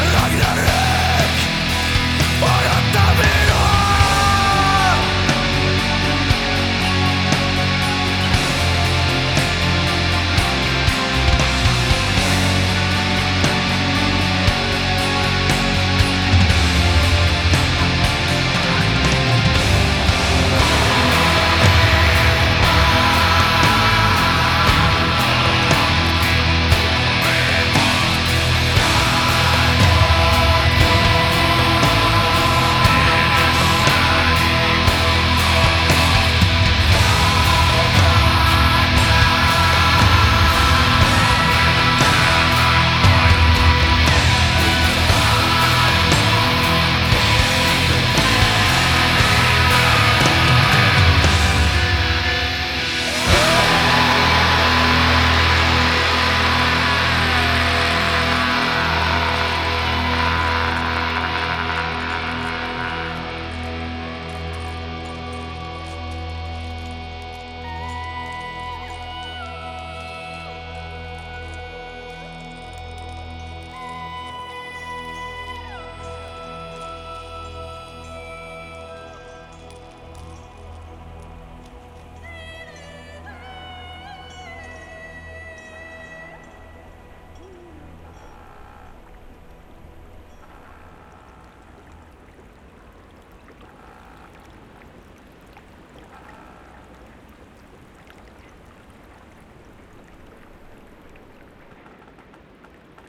Ragnarök.